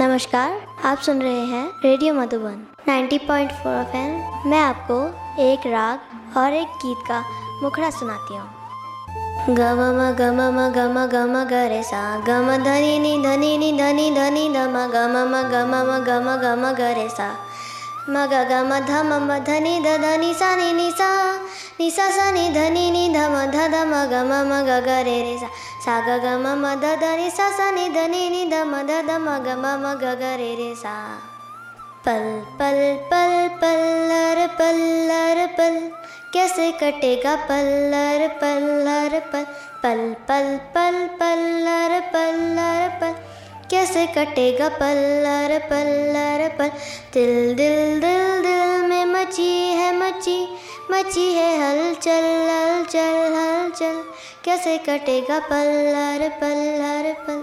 नमस्कार, आप सुन रहे हैं रेडियो मधुबन 90.4 पॉइंट मैं आपको एक राग और एक गीत का मुखड़ा सुनाती हूँ। गम गम गम गम गरे सा। गम धनी नी धनी नि धनी धनी धम गम गम गम गम गरे सा। ग ग म ध म म ध नि ध ध नि सा नि नि सा नि सा सा नि ध नि नि ध म ध ध म ग म म ग ग रे रे सा सा ग ग म म ध ध नि सा सा नि ध नि नि ध म ध ध म ग म म ग ग रे रे सा पल पल पल, पल्लर पल्लर, पल। कैसे कटेगा पल्लर पल्लर, पल? पल पल पल, पल्लर पल्लर, पल। कैसे कटेगा पल्लर पल्लर, पल। दिल दिल दिल दिल में मची है, मची मची है हलचल हलचल हलचल। कैसे कटेगा पल्लर पल्लर, पल।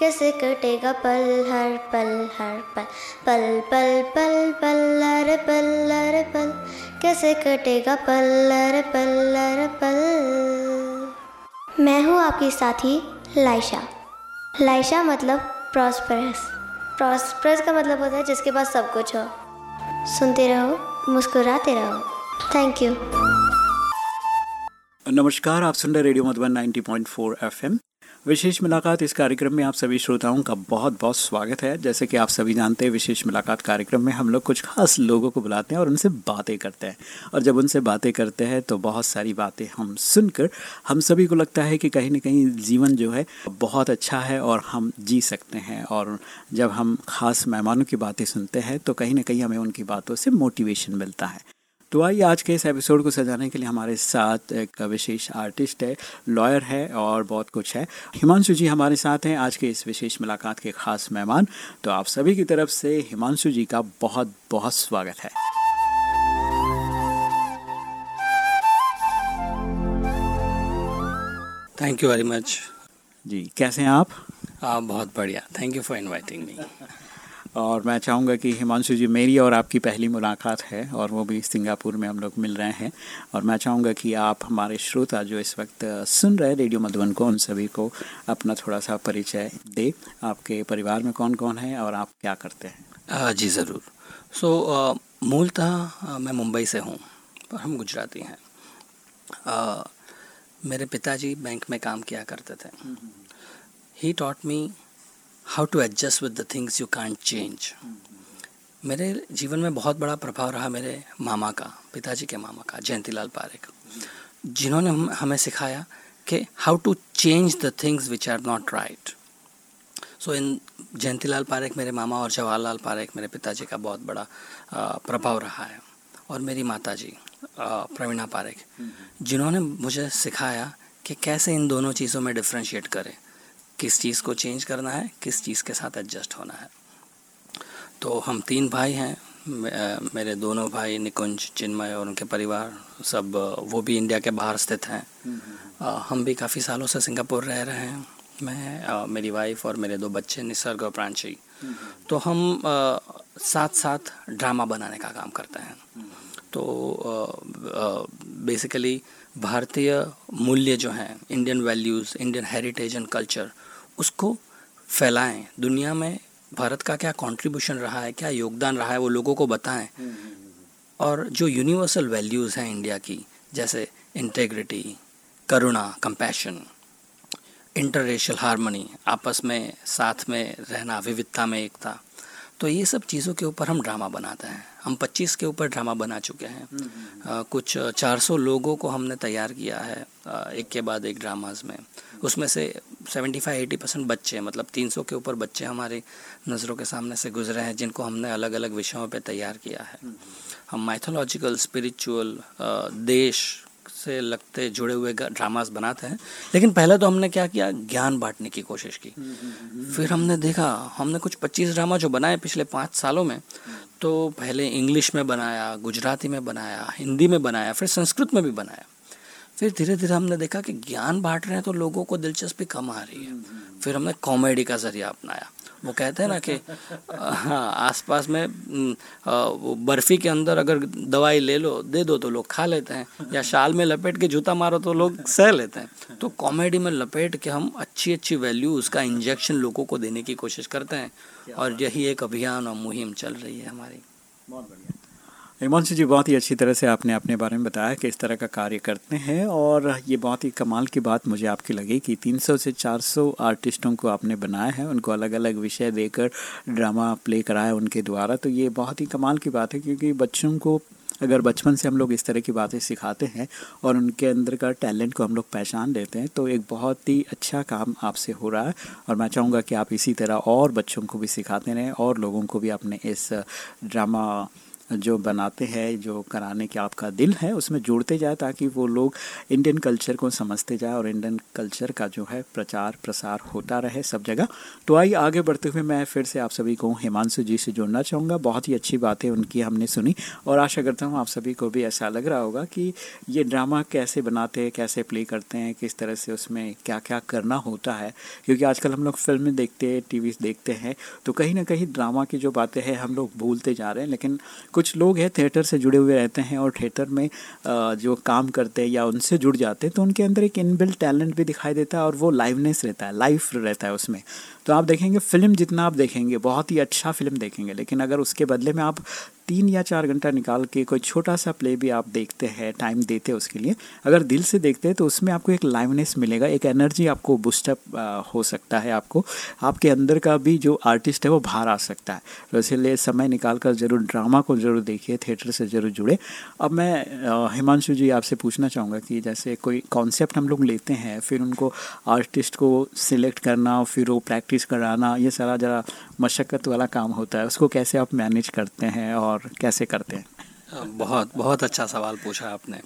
कैसे कटेगा पल, हर पल हर पल। पल पल पल, पल्लर पल्लर, पल। कैसे कटेगा पल्लर पल्लर, पल। मैं हूँ आपकी साथी लाइशा। लाइशा मतलब प्रॉस्परस प्रॉस्परस का मतलब होता है जिसके पास सब कुछ हो। सुनते रहो, मुस्कुराते रहो। थैंक यू नमस्कार, आप सुन रहे रेडियो मधुबन 90.4 एफएम विशेष मुलाकात इस कार्यक्रम में आप सभी श्रोताओं का बहुत बहुत स्वागत है। जैसे कि आप सभी जानते हैं, विशेष मुलाकात कार्यक्रम में हम लोग कुछ खास लोगों को बुलाते हैं और उनसे बातें करते हैं। और जब उनसे बातें करते हैं तो बहुत सारी बातें हम सुनकर हम सभी को लगता है कि कहीं ना कहीं जीवन जो है, बहुत अच्छा है और हम जी सकते हैं। और जब हम खास मेहमानों की बातें सुनते हैं तो कहीं ना कहीं हमें उनकी बातों से मोटिवेशन मिलता है। तो आइए आज के इस एपिसोड को सजाने के लिए हमारे साथ एक विशेष आर्टिस्ट है लॉयर है और बहुत कुछ है। हिमांशु जी हमारे साथ हैं आज के इस विशेष मुलाकात के खास मेहमान। तो आप सभी की तरफ़ से हिमांशु जी का बहुत बहुत स्वागत है। Thank you very much ji कैसे हैं आप? आप बहुत बढ़िया। Thank you for inviting me और मैं चाहूँगा कि हिमांशु जी मेरी और आपकी पहली मुलाकात है और वो भी सिंगापुर में हम लोग मिल रहे हैं। और मैं चाहूँगा कि आप हमारे श्रोता जो इस वक्त सुन रहे हैं रेडियो मधुबन को उन सभी को अपना थोड़ा सा परिचय दे। आपके परिवार में कौन कौन है और आप क्या करते हैं? जी ज़रूर। सो so, मूलतः मैं मुंबई से हूँ पर हम गुजराती हैं। uh, मेरे पिताजी बैंक में काम किया करते थे। He taught me how to adjust with the things you can't change मेरे जीवन में बहुत बड़ा प्रभाव रहा मेरे मामा का, पिताजी के मामा का, जयंतीलाल पारेख। जिन्होंने हम, हमें सिखाया कि how to change the things which are not right so in Jayantilal Parekh मेरे मामा और जवाहरलाल पारेख मेरे पिताजी का बहुत बड़ा प्रभाव रहा है। और मेरी माता जी प्रवीणा पारेख, जिन्होंने मुझे सिखाया कि कैसे इन दोनों चीज़ों में डिफ्रेंशिएट करें। किस चीज़ को चेंज करना है किस चीज़ के साथ एडजस्ट होना है। तो हम तीन भाई हैं मेरे दोनों भाई निकुंज चिन्मय और उनके परिवार सब वो भी इंडिया के बाहर स्थित हैं। हम भी काफ़ी सालों से सिंगापुर रह रहे हैं। मैं मेरी वाइफ और मेरे दो बच्चे निसर्ग और प्रांशी। तो हम साथ साथ ड्रामा बनाने का काम करते हैं। तो बेसिकली भारतीय मूल्य जो हैं Indian values Indian heritage and culture उसको फैलाएँ। दुनिया में भारत का क्या कंट्रीब्यूशन रहा है क्या योगदान रहा है वो लोगों को बताएँ। और जो यूनिवर्सल वैल्यूज़ हैं इंडिया की जैसे इंटेग्रिटी करुणा कंपैशन इंटररेशल हारमोनी आपस में साथ में रहना विविधता में एकता तो ये सब चीज़ों के ऊपर हम ड्रामा बनाते हैं। हम 25 के ऊपर ड्रामा बना चुके हैं। आ, कुछ 400 लोगों को हमने तैयार किया है आ, एक के बाद एक ड्रामाज में। उसमें से 75-80 परसेंट बच्चे मतलब 300 के ऊपर बच्चे हमारी नज़रों के सामने से गुजरे हैं जिनको हमने अलग अलग विषयों पर तैयार किया है। हम माइथोलॉजिकल स्पिरिचुअल देश से लगते जुड़े हुए ड्रामास बनाते हैं। लेकिन पहले तो हमने क्या किया? ज्ञान बांटने की कोशिश की। फिर हमने देखा, हमने कुछ 25 ड्रामा जो बनाए पिछले पाँच सालों में तो पहले इंग्लिश में बनाया, गुजराती में बनाया, हिंदी में बनाया, फिर संस्कृत में भी बनाया। फिर धीरे धीरे हमने देखा कि ज्ञान बांट रहे हैं तो लोगों को दिलचस्पी कम आ रही है। फिर हमने कॉमेडी का ज़रिया अपनाया। वो कहते हैं ना कि हाँ आसपास में बर्फ़ी के अंदर अगर दवाई ले लो, दे दो तो लोग खा लेते हैं। या शाल में लपेट के जूता मारो तो लोग सह लेते हैं। तो कॉमेडी में लपेट के हम अच्छी अच्छी वैल्यू उसका इंजेक्शन लोगों को देने की कोशिश करते हैं। और यही एक अभियान और मुहिम चल रही है हमारी। बहुत बढ़िया। हिमांशु जी बहुत ही अच्छी तरह से आपने अपने बारे में बताया कि इस तरह का कार्य करते हैं और ये बहुत ही कमाल की बात मुझे आपकी लगी कि 300 से 400 आर्टिस्टों को आपने बनाया है, उनको अलग अलग विषय देकर ड्रामा प्ले कराया उनके द्वारा। तो ये बहुत ही कमाल की बात है क्योंकि बच्चों को, अगर बचपन से हम लोग इस तरह की बातें सिखाते हैं और उनके अंदर का टैलेंट को हम लोग पहचान लेते हैं तो एक बहुत ही अच्छा काम आपसे हो रहा है और मैं चाहूँगा कि आप इसी तरह और बच्चों को भी सिखाते रहें और लोगों को भी अपने इस ड्रामा जो बनाते हैं, जो कराने के आपका दिल है, उसमें जोड़ते जाए ताकि वो लोग इंडियन कल्चर को समझते जाए और इंडियन कल्चर का जो है प्रचार प्रसार होता रहे सब जगह। तो आइए आगे बढ़ते हुए मैं फिर से आप सभी को हिमांशु जी से जोड़ना चाहूँगा। बहुत ही अच्छी बातें उनकी हमने सुनी और आशा करता हूँ आप सभी को भी ऐसा लग रहा होगा कि ये ड्रामा कैसे बनाते हैं, कैसे प्ले करते हैं, किस तरह से उसमें क्या क्या करना होता है। क्योंकि आजकल हम लोग फ़िल्में देखते हैं टी देखते हैं तो कहीं ना कहीं ड्रामा की जो बातें हैं हम लोग भूलते जा रहे हैं, लेकिन कुछ लोग हैं थिएटर से जुड़े हुए रहते हैं और थिएटर में जो काम करते हैं या उनसे जुड़ जाते हैं तो उनके अंदर एक इनबिल्ट टैलेंट भी दिखाई देता है और वो लाइवनेस रहता है लाइफ रहता है उसमें। तो आप देखेंगे फ़िल्म जितना आप देखेंगे, बहुत ही अच्छा फ़िल्म देखेंगे, लेकिन अगर उसके बदले में आप तीन या चार घंटा निकाल के कोई छोटा सा प्ले भी आप देखते हैं टाइम देते हैं उसके लिए। अगर दिल से देखते हैं तो उसमें आपको एक लाइवनेस मिलेगा, एक एनर्जी आपको बुस्टअप हो सकता है आपको। आपके अंदर का भी जो आर्टिस्ट है, वो बाहर आ सकता है। तो इसलिए समय निकाल कर ज़रूर ड्रामा को ज़रूर देखिए थिएटर से ज़रूर जुड़े। अब मैं हिमांशु जी आपसे पूछना चाहूँगा कि जैसे कोई कॉन्सेप्ट हम लोग लेते हैं, फिर उनको आर्टिस्ट को सिलेक्ट करना, फिर वो प्रैक्टिस कराना, ये सारा ज़रा मशक्क़त वाला काम होता है, उसको कैसे आप मैनेज करते हैं और कैसे करते हैं? बहुत बहुत अच्छा सवाल पूछा आपने।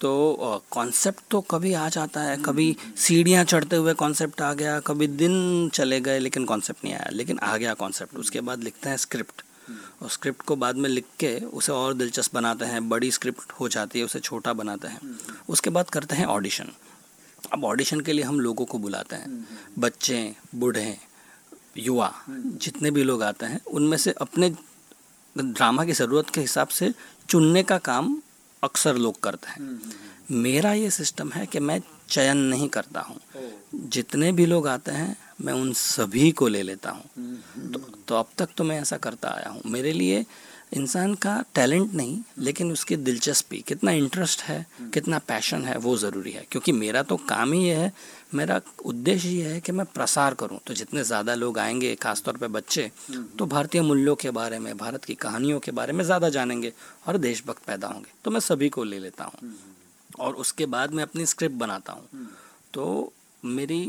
तो कॉन्सेप्ट तो कभी आ जाता है, कभी सीढ़ियाँ चढ़ते हुए कॉन्सेप्ट आ गया, कभी दिन चले गए, लेकिन कॉन्सेप्ट नहीं आया। लेकिन आ गया कॉन्सेप्ट उसके बाद लिखते हैं स्क्रिप्ट और स्क्रिप्ट को बाद में लिख के उसे और दिलचस्प बनाते हैं, बड़ी स्क्रिप्ट हो जाती है, उसे छोटा बनाते हैं। उसके बाद करते हैं ऑडिशन अब ऑडिशन के लिए हम लोगों को बुलाते हैं। बच्चे, बूढ़े, युवा, जितने भी लोग आते हैं, उनमें से अपने ड्रामा की ज़रूरत के हिसाब से चुनने का काम अक्सर लोग करते हैं। मेरा ये सिस्टम है कि मैं चयन नहीं करता हूँ। जितने भी लोग आते हैं मैं उन सभी को ले लेता हूँ। तो, तो अब तक तो मैं ऐसा करता आया हूँ। मेरे लिए इंसान का टैलेंट नहीं, लेकिन उसकी दिलचस्पी, कितना इंटरेस्ट है, कितना पैशन है, वो ज़रूरी है। क्योंकि मेरा तो काम ही ये है, मेरा उद्देश्य ये है कि मैं प्रसार करूँ। तो जितने ज़्यादा लोग आएँगे, खासतौर पे बच्चे तो भारतीय मूल्यों के बारे में, भारत की कहानियों के बारे में ज़्यादा जानेंगे और देशभक्त पैदा होंगे। तो मैं सभी को ले लेता हूँ। और उसके बाद मैं अपनी स्क्रिप्ट बनाता हूँ। तो मेरी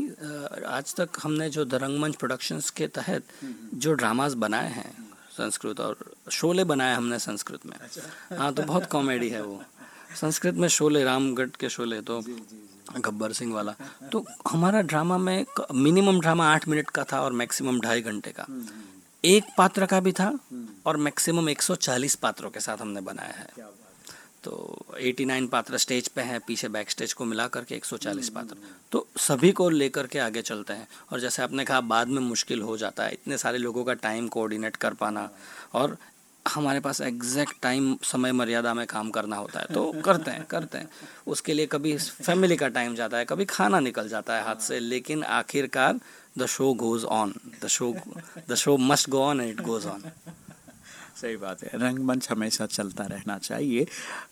आज तक हमने जो दरंगमंच प्रोडक्शंस के तहत जो ड्रामाज बनाए हैं संस्कृत और शोले बनाया हमने संस्कृत में। अच्छा। हाँ तो बहुत कॉमेडी है वो। संस्कृत में शोले रामगढ़ के शोले तो गब्बर सिंह वाला। तो हमारा ड्रामा में मिनिमम ड्रामा आठ मिनट का था और मैक्सिमम ढाई घंटे का। हम्म, हम्म। एक पात्र का भी था हम्म। और मैक्सिमम 140 पात्रों के साथ हमने बनाया है। तो 89 पात्र स्टेज पे हैं पीछे बैक स्टेज को मिला करके 140 पात्र। तो सभी को लेकर के आगे चलते हैं। और जैसे आपने कहा बाद में मुश्किल हो जाता है इतने सारे लोगों का टाइम कोऑर्डिनेट कर पाना। और हमारे पास एग्जैक्ट टाइम समय मर्यादा में काम करना होता है। तो करते हैं करते हैं। उसके लिए कभी फैमिली का टाइम जाता है कभी खाना निकल जाता है हाथ से। लेकिन आखिरकार the show goes on the show the show must go on and it goes on सही बात है। रंगमंच हमेशा चलता रहना चाहिए,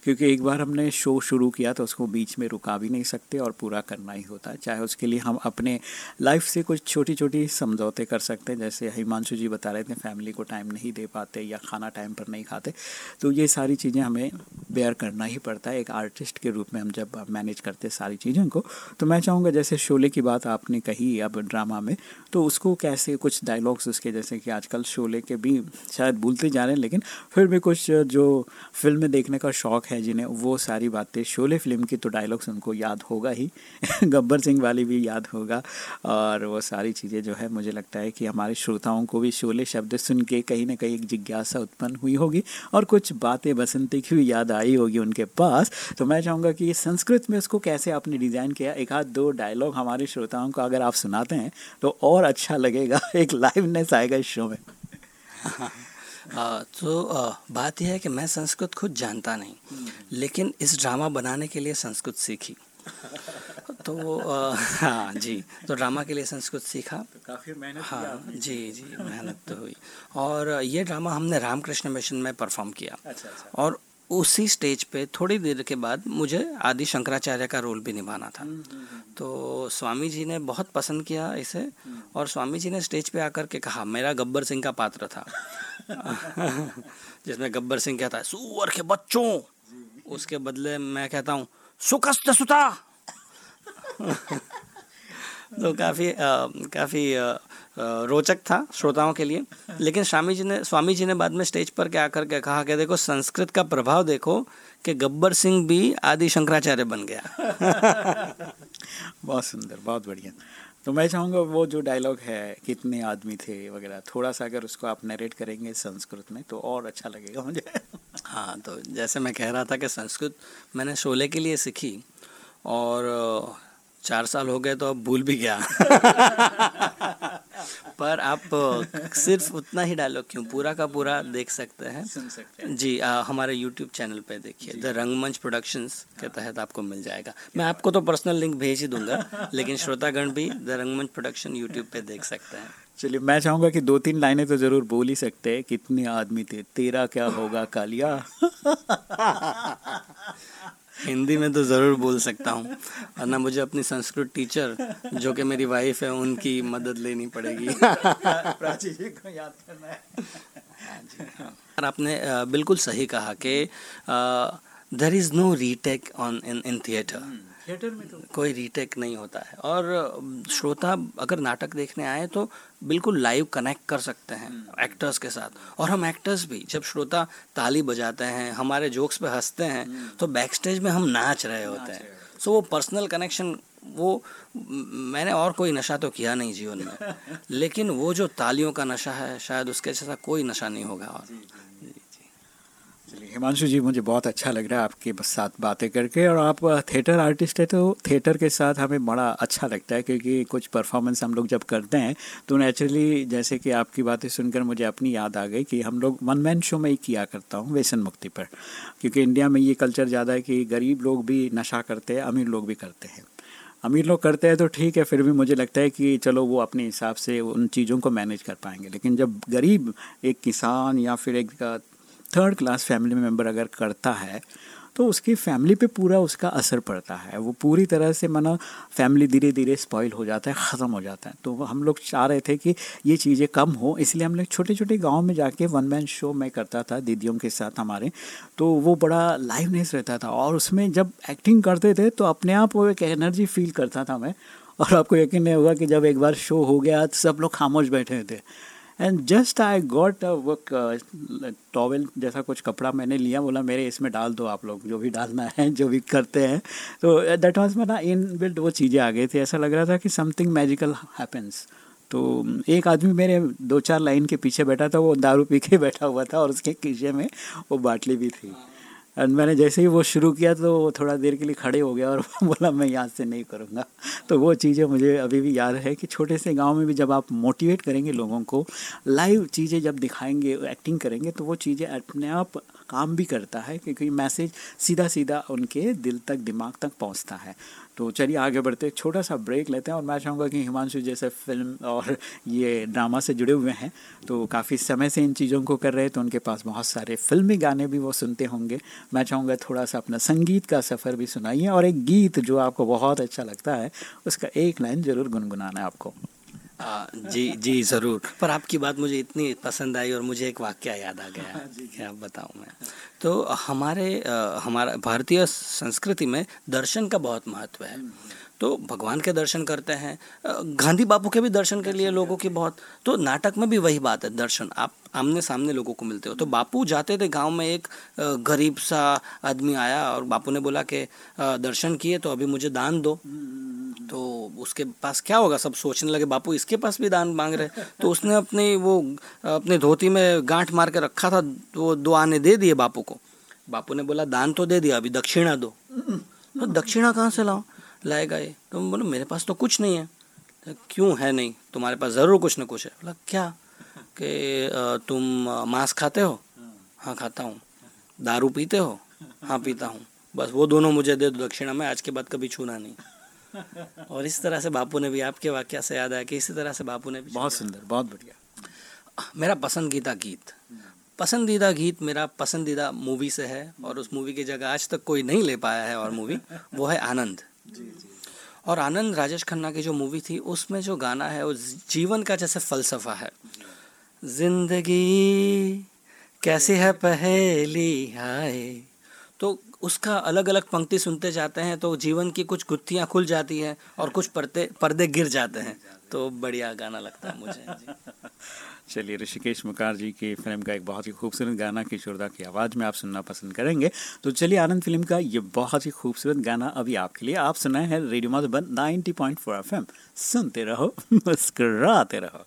क्योंकि एक बार हमने शो शुरू किया तो उसको बीच में रुका भी नहीं सकते और पूरा करना ही होता है। चाहे उसके लिए हम अपने लाइफ से कुछ छोटी छोटी समझौते कर सकते हैं, जैसे हिमांशु जी बता रहे थे, फैमिली को टाइम नहीं दे पाते या खाना टाइम पर नहीं खाते तो ये सारी चीज़ें हमें बेयर करना ही पड़ता है। एक आर्टिस्ट के रूप में हम जब मैनेज करते सारी चीज़ों को तो मैं चाहूँगा जैसे शोले की बात आपने कही अब ड्रामा में तो उसको कैसे कुछ डायलॉग्स उसके जैसे कि आजकल शोले के भी शायद भूलते जा रहे हैं लेकिन फिर भी कुछ जो फ़िल्में देखने का शौक़ है जिन्हें वो सारी बातें शोले फ़िल्म की तो डायलॉग्स उनको याद होगा ही। गब्बर सिंह वाली भी याद होगा। और वो सारी चीज़ें जो है मुझे लगता है कि हमारे श्रोताओं को भी शोले शब्द सुन के कहीं ना कहीं एक जिज्ञासा उत्पन्न हुई होगी और कुछ बातें बसंती की भी याद आई होगी उनके पास। तो मैं चाहूँगा कि संस्कृत में उसको कैसे आपने डिज़ाइन किया एक आध दो डायलॉग हमारे श्रोताओं को अगर आप सुनाते हैं तो और अच्छा लगेगा एक लाइवनेस आएगा इस शो में। आ, तो बात यह है कि मैं संस्कृत खुद जानता नहीं। लेकिन इस ड्रामा बनाने के लिए संस्कृत सीखी। तो आ, हाँ जी। तो ड्रामा के लिए संस्कृत सीखा। तो काफ़ी मेहनत हाँ जी जी मेहनत तो हुई। और ये ड्रामा हमने रामकृष्ण मिशन में परफॉर्म किया। अच्छा अच्छा। और उसी स्टेज पे थोड़ी देर के बाद मुझे आदि शंकराचार्य का रोल भी निभाना था। तो स्वामी जी ने बहुत पसंद किया इसे। और स्वामी जी ने स्टेज पे आकर के कहा मेरा गब्बर सिंह का पात्र था। जिसमें गब्बर सिंह कहता है, सुअर के बच्चों। उसके बदले मैं कहता हूँ, सुकस्त सुता। तो काफ़ी काफ़ी रोचक था श्रोताओं के लिए। लेकिन स्वामी जी ने, स्वामी जी ने बाद में स्टेज पर क्या आकर के कहा कि देखो, संस्कृत का प्रभाव देखो कि गब्बर सिंह भी आदि शंकराचार्य बन गया। बहुत सुंदर, बहुत बढ़िया। तो मैं चाहूँगा वो जो डायलॉग है, कितने आदमी थे वगैरह थोड़ा सा अगर उसको आप नरेट करेंगे संस्कृत में तो और अच्छा लगेगा मुझे। हाँ तो जैसे मैं कह रहा था कि संस्कृत मैंने शोले के लिए सीखी और चार साल हो गए तो अब भूल भी गया। पर आप सिर्फ़ उतना ही डायलॉग क्यों? पूरा का पूरा देख सकते हैं। सुन सकते हैं। जी आ, हमारे यूट्यूब चैनल पे देखिए। द रंगमंच प्रोडक्शंस के तहत आपको मिल जाएगा। मैं आपको तो पर्सनल लिंक भेज ही दूँगा लेकिन श्रोतागण भी द रंगमंच प्रोडक्शन यूट्यूब पे देख सकते हैं। चलिए मैं चाहूँगा कि दो तीन लाइनें तो ज़रूर बोल ही सकते हैं। कितने आदमी थे? तेरा क्या होगा कालिया? हिंदी में तो ज़रूर बोल सकता हूँ। वरना मुझे अपनी संस्कृत टीचर जो कि मेरी वाइफ है उनकी मदद लेनी पड़ेगी। प्राची जी को याद करना है। और आपने बिल्कुल सही कहा कि there is no retake on in in theatre theatre में तो कोई रीटेक नहीं होता है। और श्रोता अगर नाटक देखने आए तो बिल्कुल लाइव कनेक्ट कर सकते हैं एक्टर्स के साथ। और हम एक्टर्स भी जब श्रोता ताली बजाते हैं हमारे जोक्स पे हँसते हैं तो बैक स्टेज में हम नाच रहे होते हैं। सो वो पर्सनल कनेक्शन वो मैंने और कोई नशा तो किया नहीं जीवन में। लेकिन वो जो तालियों का नशा है शायद उसके जैसा कोई नशा नहीं होगा और। चलिए, हिमांशु जी, मुझे बहुत अच्छा लग रहा है आपके साथ बातें करके और आप थिएटर आर्टिस्ट है तो थिएटर के साथ हमें बड़ा अच्छा लगता है क्योंकि कुछ परफॉर्मेंस हम लोग जब करते हैं तो नेचुरली जैसे कि आपकी बातें सुनकर मुझे अपनी याद आ गई कि हम लोग वन मैन शो में ही किया करता हूँ व्यसन मुक्ति पर। क्योंकि इंडिया में ये कल्चर ज़्यादा है कि गरीब लोग भी नशा करते हैं, अमीर लोग भी करते हैं। अमीर लोग करते हैं तो ठीक है, फिर भी मुझे लगता है कि चलो वो अपने हिसाब से उन चीज़ों को मैनेज कर पाएँगे। लेकिन जब गरीब, एक किसान या फिर एक थर्ड क्लास फैमिली मेंबर अगर करता है तो उसकी फैमिली पे पूरा उसका असर पड़ता है। वो पूरी तरह से माना फैमिली धीरे धीरे स्पॉइल हो जाता है, ख़त्म हो जाता है। तो हम लोग चाह रहे थे कि ये चीज़ें कम हो, इसलिए हम लोग छोटे छोटे गाँव में जाके वन मैन शो मैं करता था दीदियों के साथ हमारे। तो वो बड़ा लाइवनेस रहता था और उसमें जब एक्टिंग करते थे तो अपने आप वो एक एनर्जी फील करता था मैं। और आपको यकीन नहीं होगा कि जब एक बार शो हो गया तो सब लोग खामोश बैठे थे। एंड जस्ट आई गॉट वो टॉवेल जैसा कुछ कपड़ा मैंने लिया, बोला, मेरे इसमें डाल दो आप लोग, जो भी डालना है, जो भी करते हैं। तो दैट वाज मेरा इन बिल्ड वो चीज़ें आ गई थी। ऐसा लग रहा था कि समथिंग मैजिकल हैपन्स तो एक आदमी मेरे दो चार लाइन के पीछे बैठा था, वो दारू पी के बैठा हुआ था और उसके कीचे में वो बाटली भी थी। और मैंने जैसे ही वो शुरू किया तो वो थोड़ा देर के लिए खड़े हो गया और बोला, मैं यहाँ से नहीं करूँगा। तो वो चीज़ें मुझे अभी भी याद है कि छोटे से गाँव में भी जब आप मोटिवेट करेंगे लोगों को लाइव चीज़ें जब दिखाएँगे एक्टिंग करेंगे तो वो चीज़ें अपने आप काम भी करता है, क्योंकि मैसेज सीधा सीधा उनके दिल तक, दिमाग तक पहुँचता है। तो चलिए आगे बढ़ते एक छोटा सा ब्रेक लेते हैं और मैं चाहूँगा कि हिमांशु जैसे फ़िल्म और ये ड्रामा से जुड़े हुए हैं तो काफ़ी समय से इन चीज़ों को कर रहे हैं तो उनके पास बहुत सारे फिल्मी गाने भी वो सुनते होंगे। मैं चाहूँगा थोड़ा सा अपना संगीत का सफ़र भी सुनाइए और एक गीत जो आपको बहुत अच्छा लगता है, उसका एक लाइन ज़रूर गुनगुनाना है आपको। आ, जी जी ज़रूर। पर आपकी बात मुझे इतनी पसंद आई और मुझे एक वाक्य याद आ गया। क्या बताऊँ मैं? तो हमारे हमारा भारतीय संस्कृति में दर्शन का बहुत महत्व है। तो भगवान के दर्शन करते हैं गांधी बापू के भी दर्शन के लिए लोगों की बहुत तो नाटक में भी वही बात है, दर्शन, आप आमने सामने लोगों को मिलते हो। तो बापू जाते थे गाँव में एक गरीब सा आदमी आया और बापू ने बोला कि दर्शन किए तो अभी मुझे दान दो। तो उसके पास क्या होगा, सब सोचने लगे, बापू इसके पास भी दान मांग रहे तो उसने अपनी वो, अपने धोती में गांठ मार के रखा था, वो दो आने दे दिए बापू को। बापू ने बोला, दान तो दे दिया, अभी दक्षिणा दो। तो दक्षिणा कहाँ से लाओ लाएगा ये तो बोलो मेरे पास तो कुछ नहीं है। तो क्यों है नहीं? तुम्हारे पास ज़रूर कुछ ना कुछ है। बोला क्या? कि तुम मांस खाते हो? हाँ खाता हूँ। दारू पीते हो? हाँ पीता हूँ। बस वो दोनों मुझे दे दो दक्षिणा में आज के बाद कभी छूना नहीं। और इस तरह से बापू ने भी आपके वाक्य से याद आया कि इसी तरह से बापू ने भी बहुत सुंदर बहुत बढ़िया। मेरा पसंदीदा गीत। पसंदीदा गीत मेरा पसंदीदा मूवी से है और उस मूवी की जगह आज तक कोई नहीं ले पाया है और मूवी वो है आनंद। और आनंद राजेश खन्ना की जो मूवी थी, उसमें जो गाना है, वो जीवन का जैसे फलसफा है। ज़िंदगी कैसी है पहेली हाय। तो उसका अलग अलग पंक्ति सुनते जाते हैं तो जीवन की कुछ गुत्थियाँ खुल जाती हैं और कुछ पर्दे पर्दे गिर जाते हैं। तो बढ़िया गाना लगता है मुझे। चलिए ऋषिकेश मुखार जी की फ़िल्म का एक बहुत ही खूबसूरत गाना, किशोरदा की आवाज़ में आप सुनना पसंद करेंगे। तो चलिए आनंद फ़िल्म का ये बहुत ही खूबसूरत गाना अभी आपके लिए आप सुनाए हैं रेडियो मधुबन 90.4 पॉइंट सुनते रहो, मुस्कराते रहो।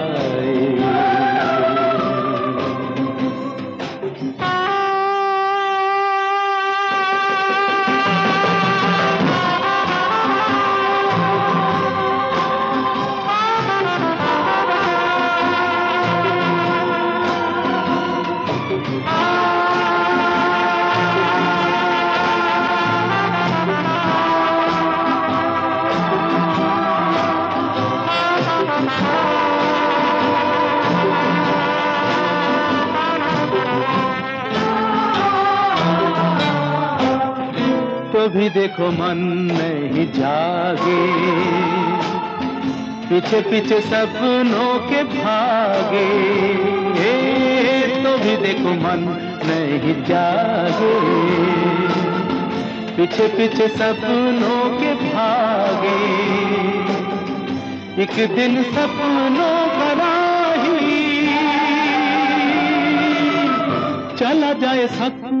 भी देखो मन नहीं जागे। पीछे पीछे सपनों के भागे। तो भी देखो मन नहीं जागे। पीछे पीछे सपनों के भागे। एक दिन सपनों का चला जाए सपनों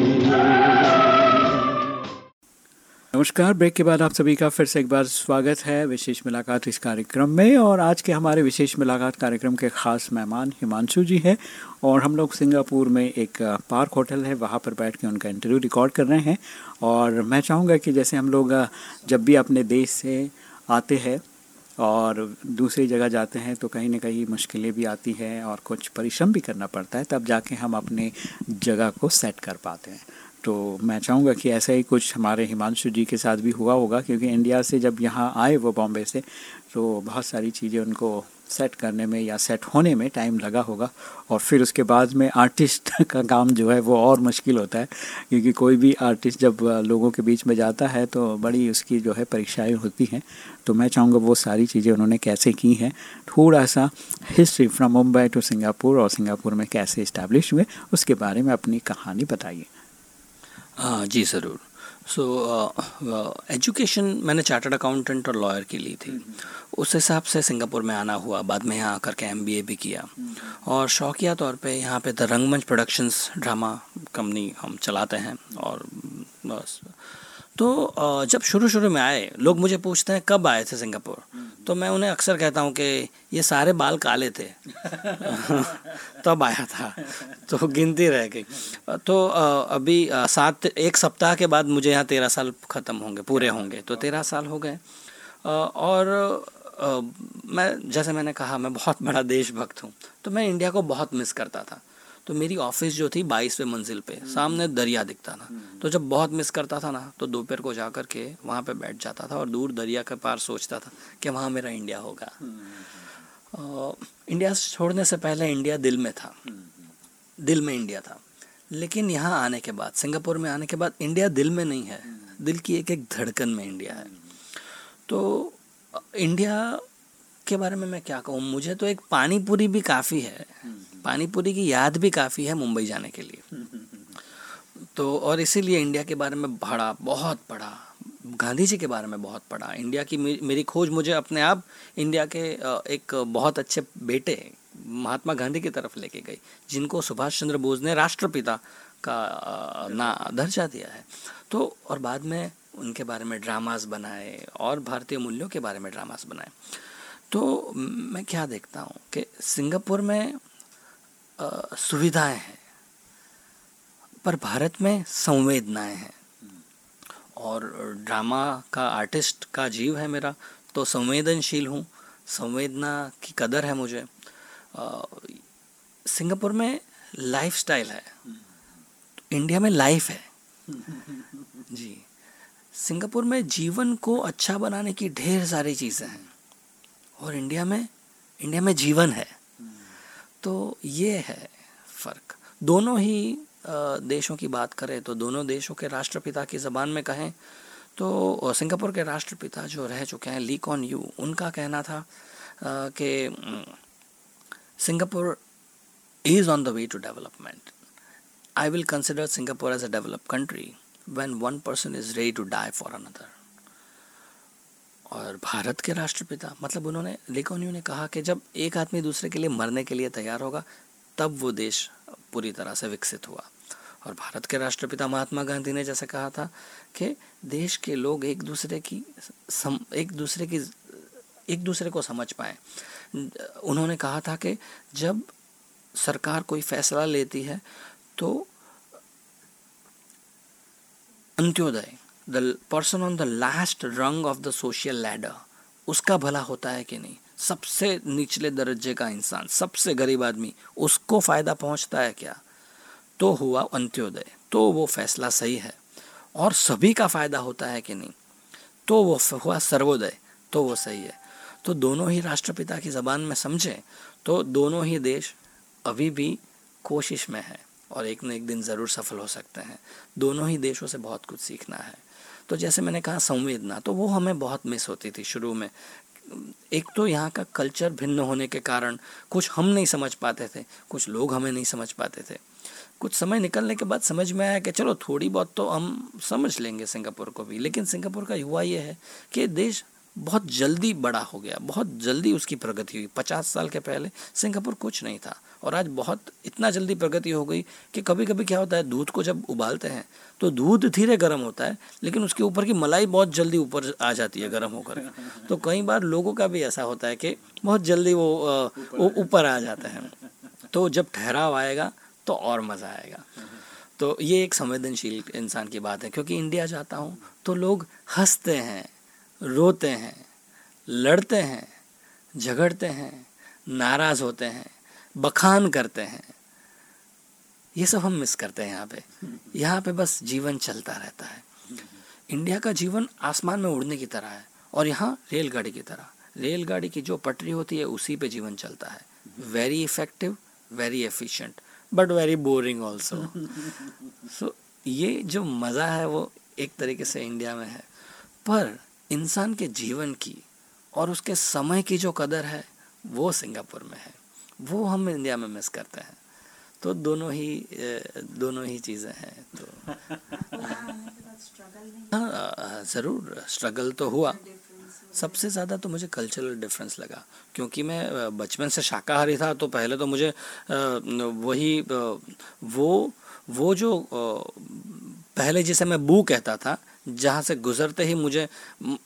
नमस्कार। ब्रेक के बाद आप सभी का फिर से एक बार स्वागत है विशेष मुलाकात इस कार्यक्रम में और आज के हमारे विशेष मुलाकात कार्यक्रम के खास मेहमान हिमांशु जी हैं और हम लोग सिंगापुर में एक पार्क होटल है, वहाँ पर बैठ के उनका इंटरव्यू रिकॉर्ड कर रहे हैं और मैं चाहूँगा कि जैसे हम लोग जब भी अपने देश से आते हैं और दूसरी जगह जाते हैं तो कहीं ना कहीं मुश्किलें भी आती हैं और कुछ परिश्रम भी करना पड़ता है, तब जाके हम अपने जगह को सेट कर पाते हैं। तो मैं चाहूँगा कि ऐसा ही कुछ हमारे हिमांशु जी के साथ भी हुआ होगा, क्योंकि इंडिया से जब यहाँ आए वो बॉम्बे से तो बहुत सारी चीज़ें उनको सेट करने में या सेट होने में टाइम लगा होगा। और फिर उसके बाद में आर्टिस्ट का काम जो है वो और मुश्किल होता है, क्योंकि कोई भी आर्टिस्ट जब लोगों के बीच में जाता है तो बड़ी उसकी जो है परीक्षाएँ होती हैं। तो मैं चाहूँगा वो सारी चीज़ें उन्होंने कैसे की हैं। थोड़ा सा history from Mumbai to Singapore और सिंगापुर में कैसे इस्टेब्लिश हुए, उसके बारे में अपनी कहानी बताइए। हाँ जी ज़रूर। सो एजुकेशन मैंने चार्टर्ड अकाउंटेंट और लॉयर की ली थी। उस हिसाब से सिंगापुर में आना हुआ बाद में यहाँ आकर के एमबीए भी किया। और शौकिया तौर पे यहाँ पे द रंगमंच प्रोडक्शंस ड्रामा कंपनी हम चलाते हैं और बस तो जब शुरू शुरू में आए लोग मुझे पूछते हैं कब आए थे सिंगापुर? तो मैं उन्हें अक्सर कहता हूँ कि ये सारे बाल काले थे। तब आया था। तो गिनती रह गई। तो अभी सात एक सप्ताह के बाद मुझे यहाँ तेरह साल ख़त्म होंगे पूरे होंगे। तो तेरह साल हो गए। और मैं जैसे मैंने कहा मैं बहुत बड़ा देशभक्त हूँ। तो मैं इंडिया को बहुत मिस करता था। तो मेरी ऑफ़िस जो थी बाईसवें मंजिल पे सामने दरिया दिखता था। तो जब बहुत मिस करता था ना तो दोपहर को जा कर के वहाँ पे बैठ जाता था और दूर दरिया के पार सोचता था कि वहाँ मेरा इंडिया होगा। इंडिया छोड़ने से पहले इंडिया दिल में था। दिल में इंडिया था। लेकिन यहाँ आने के बाद सिंगापुर में आने के बाद इंडिया दिल में नहीं है। दिल की एक एक धड़कन में इंडिया है। तो इंडिया के बारे में मैं क्या कहूँ? मुझे तो एक पानी पूरी भी काफ़ी है। पानीपुरी की याद भी काफ़ी है मुंबई जाने के लिए। तो और इसीलिए इंडिया के बारे में पढ़ा बहुत पढ़ा। गांधी जी के बारे में बहुत पढ़ा। इंडिया की मेरी खोज मुझे अपने आप इंडिया के एक बहुत अच्छे बेटे महात्मा गांधी की तरफ़ लेके गई, जिनको सुभाष चंद्र बोस ने राष्ट्रपिता का ना दर्जा दिया है। तो और बाद में उनके बारे में ड्रामास बनाए और भारतीय मूल्यों के बारे में ड्रामास बनाए। तो मैं क्या देखता हूँ कि सिंगापुर में सुविधाएँ हैं, पर भारत में संवेदनाएँ हैं। और ड्रामा का, आर्टिस्ट का जीव है मेरा तो संवेदनशील हूँ। संवेदना की कदर है मुझे। सिंगापुर में लाइफ स्टाइल है। तो इंडिया में लाइफ है। जी। सिंगापुर में जीवन को अच्छा बनाने की ढेर सारी चीज़ें हैं। और इंडिया में इंडिया में जीवन है। तो ये है फ़र्क। दोनों ही देशों की बात करें तो दोनों देशों के राष्ट्रपिता की ज़बान में कहें तो सिंगापुर के राष्ट्रपिता जो रह चुके हैं, ली कॉन यू, उनका कहना था कि Singapore is on the way to development I will consider Singapore as a develop country when one person is ready to die for another. और भारत के राष्ट्रपिता मतलब उन्होंने, लेकोनियो ने कहा कि जब एक आदमी दूसरे के लिए मरने के लिए तैयार होगा, तब वो देश पूरी तरह से विकसित हुआ। और भारत के राष्ट्रपिता महात्मा गांधी ने जैसे कहा था कि देश के लोग एक दूसरे की सम, एक दूसरे की, एक दूसरे को समझ पाए। उन्होंने कहा था कि जब सरकार कोई फैसला लेती है तो Antyodaya the person on the last rung of the social ladder उसका भला होता है कि नहीं? सबसे निचले दर्जे का इंसान, सबसे गरीब आदमी, उसको फ़ायदा पहुँचता है क्या? तो हुआ अंत्योदय। तो वो फैसला सही है। और सभी का फ़ायदा होता है कि नहीं? तो वो हुआ सर्वोदय। तो वो सही है। तो दोनों ही राष्ट्रपिता की ज़बान में समझें तो दोनों ही देश अभी भी कोशिश में है और एक न एक दिन ज़रूर सफल हो सकते हैं। दोनों ही देशों से बहुत कुछ सीखना है। तो जैसे मैंने कहा संवेदना तो वो हमें बहुत मिस होती थी शुरू में। एक तो यहाँ का कल्चर भिन्न होने के कारण कुछ हम नहीं समझ पाते थे, कुछ लोग हमें नहीं समझ पाते थे। कुछ समय निकलने के बाद समझ में आया कि चलो थोड़ी बहुत तो हम समझ लेंगे सिंगापुर को भी, लेकिन सिंगापुर का युवा ये है कि देश बहुत जल्दी बड़ा हो गया, बहुत जल्दी उसकी प्रगति हुई। पचास साल के पहले सिंगापुर कुछ नहीं था और आज बहुत इतना जल्दी प्रगति हो गई कि कभी कभी क्या होता है, दूध को जब उबालते हैं तो दूध धीरे गर्म होता है, लेकिन उसके ऊपर की मलाई बहुत जल्दी ऊपर आ जाती है गर्म होकर तो कई बार लोगों का भी ऐसा होता है कि बहुत जल्दी वो ऊपर आ जाते हैं। तो जब ठहराव आएगा तो और मज़ा आएगा। तो ये एक संवेदनशील इंसान की बात है, क्योंकि इंडिया जाता हूँ तो लोग हँसते हैं। रोते हैं लड़ते हैं झगड़ते हैं नाराज़ होते हैं बखान करते हैं। ये सब हम मिस करते हैं यहाँ पे। यहाँ पे बस जीवन चलता रहता है। इंडिया का जीवन आसमान में उड़ने की तरह है और यहाँ रेलगाड़ी की तरह। रेलगाड़ी की जो पटरी होती है उसी पे जीवन चलता है। Very effective very efficient but very boring also so ये जो मज़ा है वो एक तरीके से इंडिया में है। पर इंसान के जीवन की और उसके समय की जो कदर है वो सिंगापुर में है। वो हम इंडिया में मिस करते हैं। तो दोनों ही दोनों ही चीज़ें हैं तो। हाँ ज़रूर स्ट्रगल तो हुआ। सबसे ज़्यादा तो मुझे कल्चरल डिफरेंस लगा क्योंकि मैं बचपन से शाकाहारी था तो पहले तो मुझे वही वो वो जो पहले जिसे मैं बू कहता था जहाँ से गुजरते ही मुझे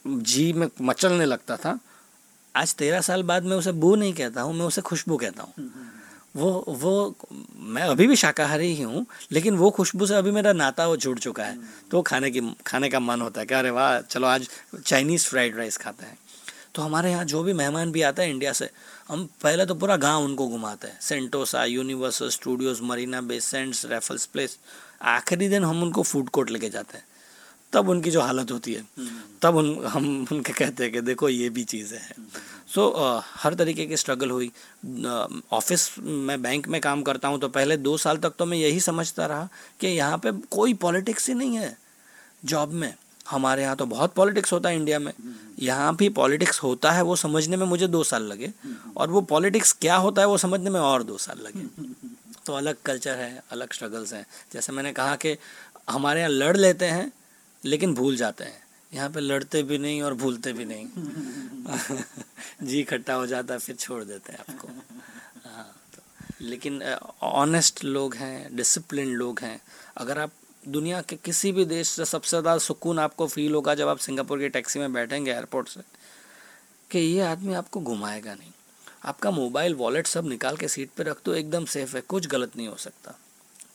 जी में मचलने लगता था। आज तेरह साल बाद मैं उसे बू नहीं कहता हूँ, मैं उसे खुशबू कहता हूँ। वो वो, मैं अभी भी शाकाहारी ही हूँ, लेकिन वो खुशबू से अभी मेरा नाता वो जुड़ चुका है। तो खाने की, खाने का मन होता है कि अरे वाह, चलो आज चाइनीज़ फ्राइड राइस खाते हैं। तो हमारे यहाँ जो भी मेहमान भी आता है इंडिया से, हम पहले तो पूरा गाँव उनको घुमाते हैं। Sentosa Universal Studios Marina Bay Sands, Raffles Place, आखिरी दिन हम उनको फ़ूड कोर्ट लेके जाते हैं। तब उनकी जो हालत होती है। तब उन हम उनके कहते हैं कि देखो ये भी चीज़ें हैं। सो so, uh, हर तरीके की स्ट्रगल हुई। ऑफ़िस uh, में बैंक में काम करता हूँ तो पहले दो साल तक तो मैं यही समझता रहा कि यहाँ पे कोई पॉलिटिक्स ही नहीं है जॉब में। हमारे यहाँ तो बहुत पॉलिटिक्स होता है इंडिया में। यहाँ भी पॉलिटिक्स होता है वो समझने में मुझे दो साल लगे। और वो पॉलिटिक्स क्या होता है वो समझने में और दो साल लगे। तो अलग कल्चर है अलग स्ट्रगल्स हैं। जैसे मैंने कहा कि हमारे यहाँ लड़ लेते हैं लेकिन भूल जाते हैं। यहाँ पे लड़ते भी नहीं और भूलते भी नहीं। जी इकट्ठा हो जाता है फिर छोड़ देते हैं आपको। हाँ तो लेकिन ऑनेस्ट लोग हैं डिसिप्लिन लोग हैं। अगर आप दुनिया के किसी भी देश से सबसे ज़्यादा सुकून आपको फील होगा जब आप सिंगापुर की टैक्सी में बैठेंगे एयरपोर्ट से कि ये आदमी आपको घुमाएगा नहीं। आपका मोबाइल वॉलेट सब निकाल के सीट पे रख दो एकदम सेफ़ है कुछ गलत नहीं हो सकता।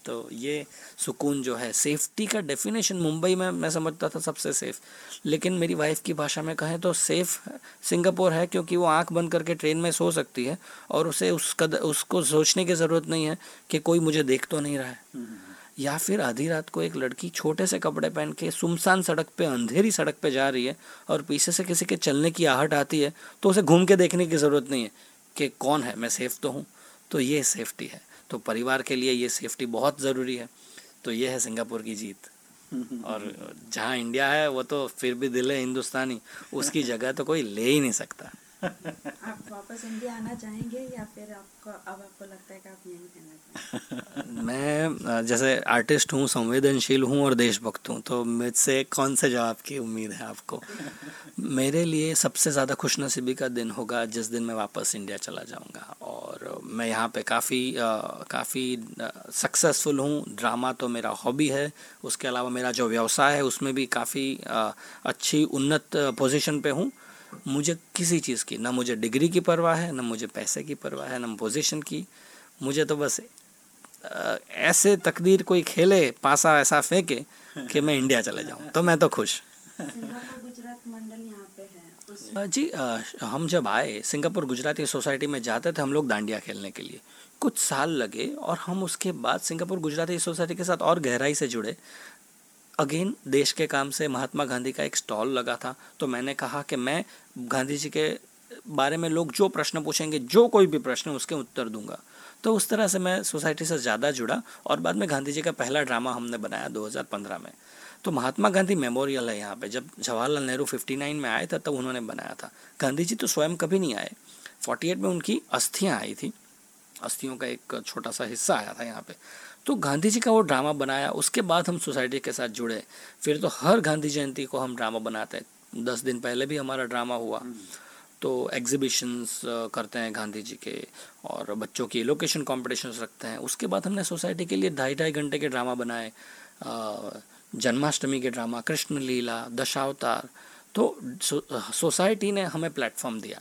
तो ये सुकून जो है सेफ्टी का डेफिनेशन मुंबई में मैं समझता था सबसे सेफ़ लेकिन मेरी वाइफ की भाषा में कहें तो सेफ़ सिंगापुर है क्योंकि वो आँख बंद करके ट्रेन में सो सकती है और उसे उस कद उसको सोचने की ज़रूरत नहीं है कि कोई मुझे देख तो नहीं रहा है। या फिर आधी रात को एक लड़की छोटे से कपड़े पहन के सुमसान सड़क पे अंधेरी सड़क पे जा रही है और पीछे से किसी के चलने की आहट आती है तो उसे घूम के देखने की ज़रूरत नहीं है कि कौन है मैं सेफ़ तो हूँ। तो ये सेफ्टी है। तो परिवार के लिए ये सेफ्टी बहुत ज़रूरी है। तो ये है सिंगापुर की जीत। और जहाँ इंडिया है, वो तो फिर भी दिल है हिंदुस्तानी, उसकी जगह तो कोई ले ही नहीं सकता। वापस इंडिया आना चाहेंगे या फिर आपको, अब आपको लगता है कि आप यहीं रहना मैं जैसे आर्टिस्ट हूँ, संवेदनशील हूँ और देशभक्त हूँ तो मुझसे कौन से जवाब की उम्मीद है आपको? मेरे लिए सबसे ज़्यादा खुशनसीबी का दिन होगा जिस दिन मैं वापस इंडिया चला जाऊँगा। और मैं यहाँ पे काफ़ी काफ़ी सक्सेसफुल हूँ। ड्रामा तो मेरा हॉबी है। उसके अलावा मेरा जो व्यवसाय है, उसमें भी काफ़ी अच्छी उन्नत पोजीशन पे हूँ। मुझे किसी चीज़ की ना मुझे डिग्री की परवाह है ना मुझे पैसे की परवाह है ना पोजीशन की। मुझे तो बस ऐसे तकदीर कोई खेले पासा ऐसा फेंके कि मैं इंडिया चले जाऊँ तो मैं तो खुश। जी हम जब आए सिंगापुर गुजराती सोसाइटी में जाते थे हम लोग दांडिया खेलने के लिए। कुछ साल लगे और हम उसके बाद सिंगापुर गुजराती सोसाइटी के साथ और गहराई से जुड़े। अगेन देश के काम से महात्मा गांधी का एक स्टॉल लगा था तो मैंने कहा कि मैं गांधी जी के बारे में लोग जो प्रश्न पूछेंगे, जो कोई भी प्रश्न उसके उत्तर दूँगा। तो उस तरह से मैं सोसाइटी से ज़्यादा जुड़ा और बाद में गांधी जी का पहला ड्रामा हमने बनाया 2015 में। तो महात्मा गांधी मेमोरियल है यहाँ पे। जब जवाहरलाल नेहरू 59 में आए थे, तब उन्होंने बनाया था। गांधी जी तो स्वयं कभी नहीं आए। 48 में उनकी अस्थियाँ आई थी। अस्थियों का एक छोटा सा हिस्सा आया था यहाँ पे। तो गांधी जी का वो ड्रामा बनाया उसके बाद हम सोसाइटी के साथ जुड़े। फिर तो हर गांधी जयंती को हम ड्रामा बनाते हैं। दस दिन पहले भी हमारा ड्रामा हुआ। तो एग्जीबिशंस करते हैं गांधी जी के और बच्चों की लोकेशन कॉम्पिटिशन्स रखते हैं। उसके बाद हमने सोसाइटी के लिए ढाई ढाई घंटे के ड्रामा बनाए। जन्माष्टमी के ड्रामा कृष्ण लीला दशावतार। तो सोसाइटी ने हमें प्लेटफॉर्म दिया।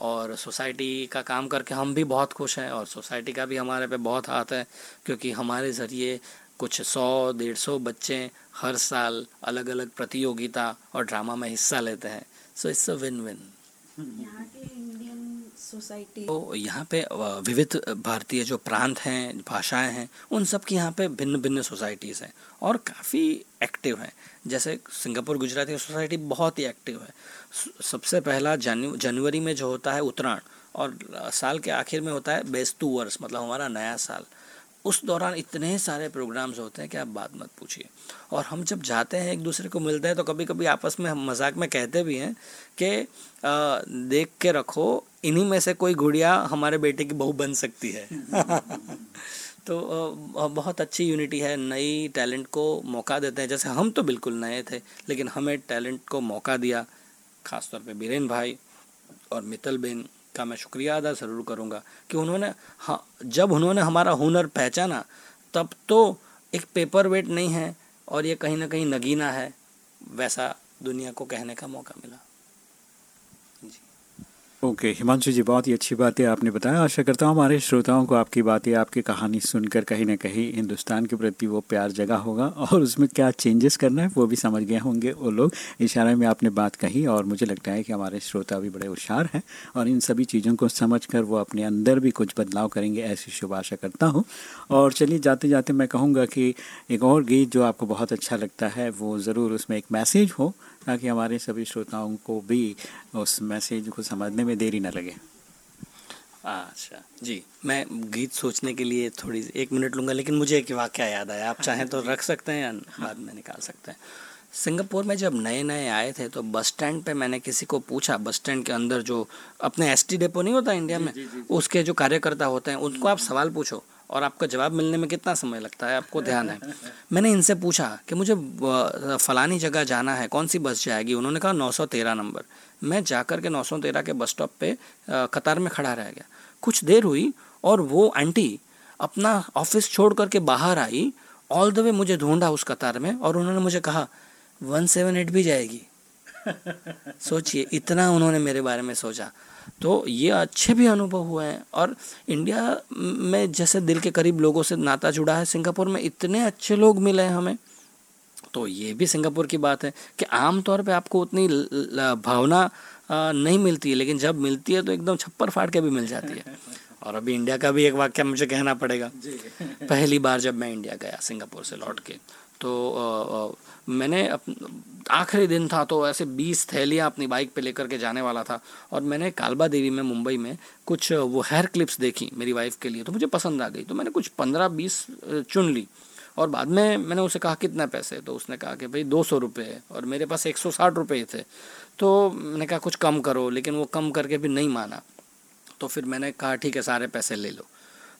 और सोसाइटी का काम करके हम भी बहुत खुश हैं और सोसाइटी का भी हमारे पे बहुत हाथ है क्योंकि हमारे ज़रिए कुछ सौ डेढ़ सौ बच्चे हर साल अलग अलग प्रतियोगिता और ड्रामा में हिस्सा लेते हैं। So it's a win win Indian society तो यहाँ पे विविध भारतीय जो प्रांत हैं भाषाएँ हैं उन सब की यहाँ पे भिन्न भिन्न सोसाइटीज़ हैं और काफ़ी एक्टिव हैं। जैसे सिंगापुर गुजराती सोसाइटी बहुत ही एक्टिव है। सबसे पहला जनवरी में जो होता है उत्तरायण और साल के आखिर में होता है बेस्तु वर्ष मतलब हमारा नया साल। उस दौरान इतने सारे प्रोग्राम्स होते हैं कि आप बात मत पूछिए। और हम जब जाते हैं एक दूसरे को मिलते हैं तो कभी कभी आपस में हम मज़ाक में कहते भी हैं कि देख के रखो, इन्हीं में से कोई गुड़िया हमारे बेटे की बहू बन सकती है। तो बहुत अच्छी यूनिटी है, नई टैलेंट को मौका देते हैं। जैसे हम तो बिल्कुल नए थे, लेकिन हमें टैलेंट को मौका दिया। ख़ासतौर पे बीरेन भाई और मित्तल बेन का मैं शुक्रिया अदा ज़रूर करूँगा कि उन्होंने हाँ जब उन्होंने हमारा हुनर पहचाना, तब तो एक पेपर वेट नहीं है और ये कहीं ना कहीं नगीना है, वैसा दुनिया को कहने का मौका मिला। ओके okay, हिमांशु जी बहुत ही अच्छी बातें आपने बताया। आशा करता हूँ हमारे श्रोताओं को आपकी बातें आपकी कहानी सुनकर कहीं ना कहीं हिंदुस्तान के प्रति वो प्यार जगा होगा और उसमें क्या चेंजेस करना है वो भी समझ गए होंगे वो लोग। इशारे में आपने बात कही और मुझे लगता है कि हमारे श्रोता भी बड़े होशियार हैं और इन सभी चीज़ों को समझ कर वो अपने अंदर भी कुछ बदलाव करेंगे ऐसी शुभ आशा करता हूँ। और चलिए जाते जाते मैं कहूँगा कि एक और गीत जो आपको बहुत अच्छा लगता है वो ज़रूर उसमें एक मैसेज हो। ताकि हमारे सभी श्रोताओं को भी उस मैसेज को समझने में देरी न लगे। अच्छा जी। मैं गीत सोचने के लिए थोड़ी एक मिनट लूँगा लेकिन मुझे एक वाक्य याद आया। आप चाहें तो रख सकते हैं या बाद में निकाल सकते हैं। सिंगापुर में जब नए नए आए थे तो बस स्टैंड पे मैंने किसी को पूछा बस स्टैंड के अंदर जो अपने एस टी डेपो नहीं होता इंडिया में जी, जी, जी, उसके जो कार्यकर्ता होते हैं उनको आप सवाल पूछो और आपका जवाब मिलने में कितना समय लगता है? आपको ध्यान है। मैंने इनसे पूछा कि मुझे फ़लानी जगह जाना है, कौन सी बस जाएगी? उन्होंने कहा 913 नंबर। मैं जाकर के 913 के बस स्टॉप पे कतार में खड़ा रह गया। कुछ देर हुई और वो आंटी अपना ऑफ़िस छोड़ करके बाहर आई, ऑल द वे मुझे ढूंढा उस कतार में और उन्होंने मुझे कहा, वन सेवन एट भी जाएगी। सोचिए, इतना उन्होंने मेरे बारे में सोचा। तो ये अच्छे भी अनुभव हुए हैं। और इंडिया में जैसे दिल के करीब लोगों से नाता जुड़ा है सिंगापुर में इतने अच्छे लोग मिले हैं हमें। तो ये भी सिंगापुर की बात है कि आम तौर पे आपको उतनी भावना नहीं मिलती है लेकिन जब मिलती है तो एकदम छप्पर फाड़ के भी मिल जाती है। और अभी इंडिया का भी एक वाक्य मुझे कहना पड़ेगा। पहली बार जब मैं इंडिया गया सिंगापुर से लौट के तो आ, आ, मैंने आखिरी दिन था तो ऐसे बीस थैलियाँ अपनी बाइक पे लेकर के जाने वाला था। और मैंने कालबा देवी में, मुंबई में कुछ वो हेयर क्लिप्स देखी मेरी वाइफ के लिए तो मुझे पसंद आ गई। तो मैंने कुछ पंद्रह बीस चुन ली। और बाद में मैंने उसे कहा, कितना पैसे? तो उसने कहा कि, भाई, दो सौ रुपये है। और मेरे पास एक सौ साठ रुपये थे। तो मैंने कहा, कुछ कम करो। लेकिन वो कम करके भी नहीं माना। तो फिर मैंने कहा, ठीक है, सारे पैसे ले लो।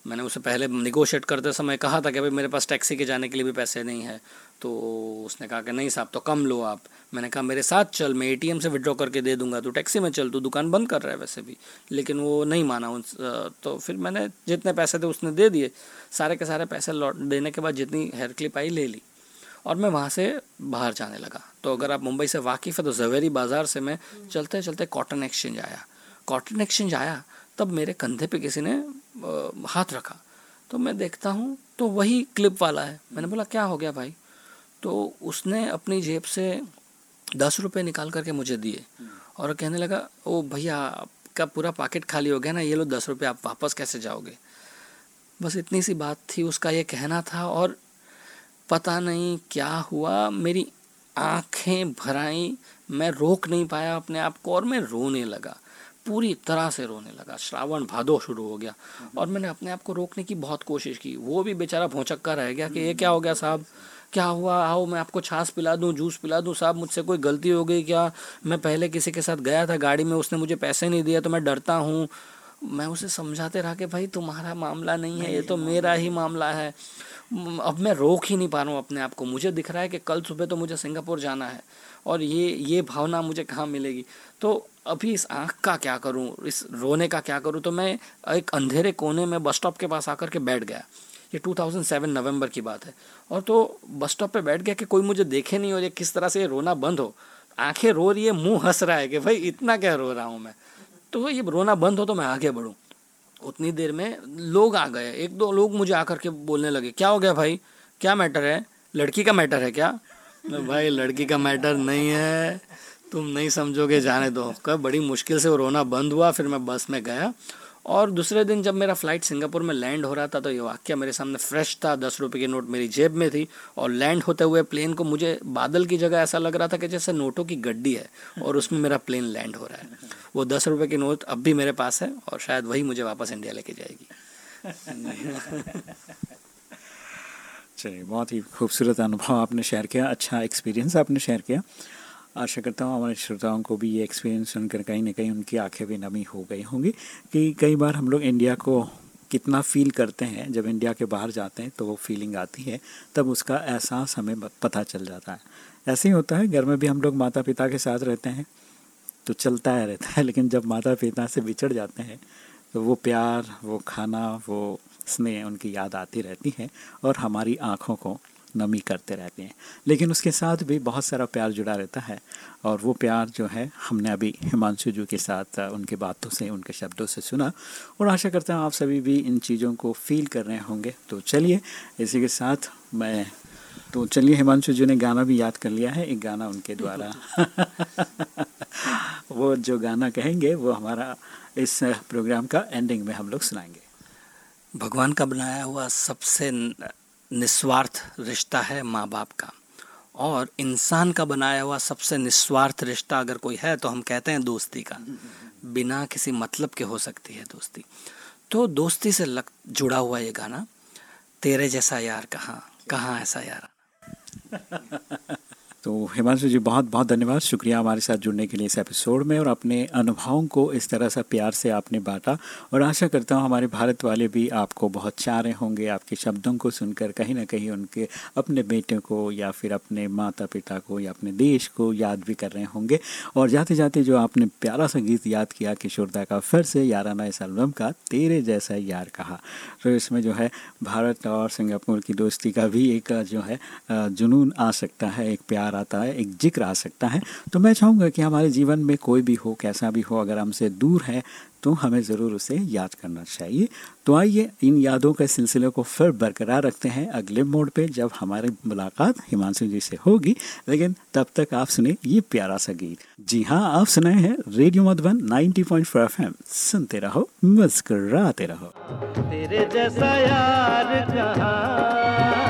मैंने उसे पहले निगोशिएट करते समय कहा था कि, भाई, मेरे पास टैक्सी के जाने के लिए भी पैसे नहीं है। तो उसने कहा कि, नहीं साहब तो कम लो आप। मैंने कहा, मेरे साथ चल, मैं एटीएम से विड्रॉ करके दे दूँगा तो टैक्सी में चल, तू दुकान बंद कर रहा है वैसे भी। लेकिन वो नहीं माना उन तो फिर मैंने जितने पैसे थे उसने दे दिए। सारे के सारे पैसे लौट, देने के बाद जितनी हेयर क्लिप आई, ले ली। और मैं वहाँ से बाहर जाने लगा। तो अगर आप मुंबई से वाकिफ़ है तो जवेरी बाज़ार से मैं चलते चलते कॉटन एक्सचेंज आया। कॉटन एक्सचेंज आया, तब मेरे कंधे पे किसी ने हाथ रखा। तो मैं देखता हूँ तो वही क्लिप वाला है। मैंने बोला, क्या हो गया भाई? तो उसने अपनी जेब से दस रुपये निकाल करके मुझे दिए। और कहने लगा ओ भैया आपका पूरा पॉकेट खाली हो गया ना ये लो दस रुपये आप वापस कैसे जाओगे? बस इतनी सी बात थी उसका ये कहना था और पता नहीं क्या हुआ मेरी आँखें भराई मैं रोक नहीं पाया अपने आप को और मैं रोने लगा। पूरी तरह से रोने लगा श्रावण भादो शुरू हो गया। और मैंने अपने आप को रोकने की बहुत कोशिश की। वो भी बेचारा भौचक्का रह गया कि ये क्या हो गया साहब? क्या हुआ? आओ मैं आपको छाछ पिला दूँ जूस पिला दूँ। साहब मुझसे कोई गलती हो गई क्या? मैं पहले किसी के साथ गया था गाड़ी में उसने मुझे पैसे नहीं दिया तो मैं डरता हूँ। मैं उसे समझाते रहा कि भाई तुम्हारा मामला नहीं है ये तो मेरा ही मामला है। अब मैं रोक ही नहीं पा रहा हूँ अपने आप को। मुझे दिख रहा है कि कल सुबह तो मुझे सिंगापुर जाना है और ये ये भावना मुझे कहाँ मिलेगी? तो अभी इस आँख का क्या करूँ? इस रोने का क्या करूँ? तो मैं एक अंधेरे कोने में बस स्टॉप के पास आकर के बैठ गया। ये 2007 नवंबर की बात है। और तो बस स्टॉप पे बैठ गया कि कोई मुझे देखे नहीं और ये किस तरह से रोना बंद हो। आँखें रो रही है, मुँह हंस रहा है कि भाई इतना क्या रो रहा हूँ मैं। तो ये रोना बंद हो तो मैं आगे बढ़ूँ। उतनी देर में लोग आ गए। एक दो लोग मुझे आकर के बोलने लगे, क्या हो गया भाई? क्या मैटर है? लड़की का मैटर है क्या? भाई लड़की का मैटर नहीं है। तुम नहीं समझोगे, जाने दो। कब बड़ी मुश्किल से वो रोना बंद हुआ, फिर मैं बस में गया और दूसरे दिन जब मेरा फ़्लाइट सिंगापुर में लैंड हो रहा था तो ये वाक्य मेरे सामने फ्रेश था। दस रुपये की नोट मेरी जेब में थी और लैंड होते हुए प्लेन को मुझे बादल की जगह ऐसा लग रहा था कि जैसे नोटों की गड्डी है और उसमें मेरा प्लेन लैंड हो रहा है। वो दस रुपये की नोट अब भी मेरे पास है और शायद वही मुझे वापस इंडिया लेके जाएगी। चलिए, बहुत ही खूबसूरत अनुभव आपने शेयर किया अच्छा एक्सपीरियंस आपने शेयर किया। आशा करता हूँ हमारे श्रोताओं को भी ये एक्सपीरियंस सुनकर कहीं ना कहीं उनकी आँखें भी नमी हो गई होंगी कि कई बार हम लोग इंडिया को कितना फील करते हैं, जब इंडिया के बाहर जाते हैं तो वो फीलिंग आती है, तब उसका एहसास हमें पता चल जाता है। ऐसे ही होता है, घर में भी हम लोग माता पिता के साथ रहते हैं तो चलता है, रहता है, लेकिन जब माता पिता से बिछड़ जाते हैं तो वो प्यार, वो खाना, वो स्नेह उनकी याद आती रहती है और हमारी आँखों को नमी करते रहते हैं। लेकिन उसके साथ भी बहुत सारा प्यार जुड़ा रहता है और वो प्यार जो है, हमने अभी हिमांशु जी के साथ उनके बातों से, उनके शब्दों से सुना और आशा करता हूँ आप सभी भी इन चीज़ों को फील कर रहे होंगे। तो चलिए, इसी के साथ मैं तो चलिए हिमांशु जी ने गाना भी याद कर लिया है, एक गाना उनके द्वारा। वो जो गाना कहेंगे, वो हमारा इस प्रोग्राम का एंडिंग में हम लोग सुनाएँगे। भगवान का बनाया हुआ सबसे निस्वार्थ रिश्ता है माँ बाप का। और इंसान का बनाया हुआ सबसे निस्वार्थ रिश्ता अगर कोई है तो हम कहते हैं दोस्ती का। बिना किसी मतलब के हो सकती है दोस्ती। तो दोस्ती से लग, जुड़ा हुआ ये गाना, तेरे जैसा यार कहाँ कहाँ ऐसा यार तो हिमांशु जी, बहुत बहुत धन्यवाद। शुक्रिया हमारे साथ जुड़ने के लिए इस एपिसोड में और अपने अनुभवों को इस तरह से प्यार से आपने बांटा और आशा करता हूँ हमारे भारत वाले भी आपको बहुत चाह रहे होंगे, आपके शब्दों को सुनकर कहीं ना कहीं उनके अपने बेटे को या फिर अपने माता पिता को या अपने देश को याद भी कर रहे होंगे। और जाते जाते जो आपने प्यारा सा गीत याद किया किशोरदा का फिर से याराना इस एल्बम का, तेरे जैसा यार कहा। तो इसमें जो है भारत और सिंगापुर की दोस्ती का भी एक जो है जुनून आ सकता है, एक प्यार आता है, एक ज़िक्र आ सकता है। तो मैं चाहूँगा कि हमारे जीवन में कोई भी हो, कैसा भी हो, अगर हमसे दूर है तो हमें ज़रूर उसे याद करना चाहिए। तो आइए, इन यादों के सिलसिले को फिर बरकरार रखते हैं अगले मोड पे, जब हमारी मुलाकात हिमांशु जी से होगी। लेकिन तब तक आप सुने ये प्यारा सा गीत। जी हाँ आप सुनाए हैं रेडियो मधुबन 90.4 पॉइंट सुनते रहो, मुस्कराते रहो। तेरे जैसा यार कहाँ